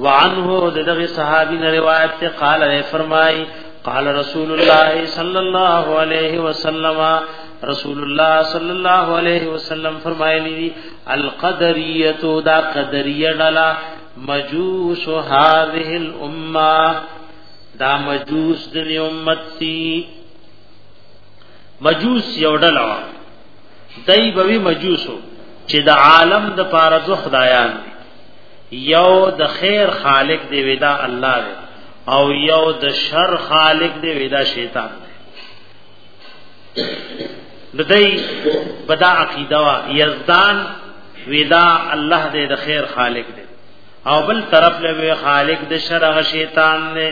وعنه دغه صحابي نه روایت ته قال اے فرمای قال رسول الله صلی الله علیه وسلم رسول الله صلی الله علیه وسلم فرمایلی دی القدریه دا قدریه ډلا مجوس هذه الامه دا مجوس د امت سی مجوس یو ډلا دای بوی مجوسو چې د عالم د پاره ځو خدایان دي یو د خیر خالق دی ودا الله دی او یو د شر خالق دی ودا شیطان دی بدای بدا عقیده وا یزدان ودا الله دی د خیر خالق دی او بل طرف له خالق د شر هغه شیطان دی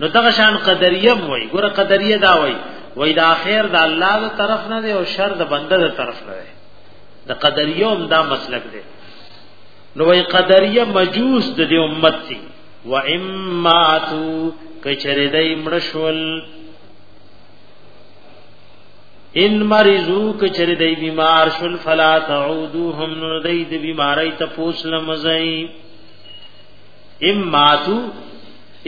نو دغه شان قدریه وای ګوره قدریه دا وای وای دا خیر د الله تر طرف نه دی او شر د بنده تر طرف نه دی د قدریوم دا مسلک دی نو وی قدریه مجوس د دې امت سي و اماتو کچره دای مړشول ان مریضو کچره دای بیمار شل فلا تعودوهم نو دای د بیماری ته پوسل مزای اماتو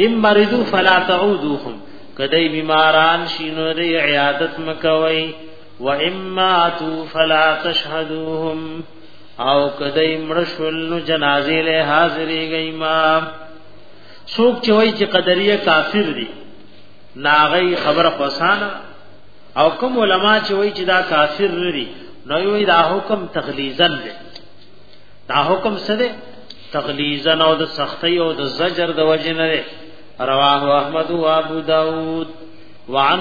ام مریضو فلا تعودوهم کدای بیماران شینو دای عیادت مکوي و اماتو فلا تشهدوهم او کدی مرشل نو جنازې له حاضرې گئی امام څوک چې وای چې قدریه کافر دي ناغي خبره پسانه او کوم علما چې وای چې دا کافر لري نو وی دا حکم تغلیزن دی دا حکم څه دی تغلیزن او د سختی او د زجر د وجنه رواه احمد او ابو داود وعن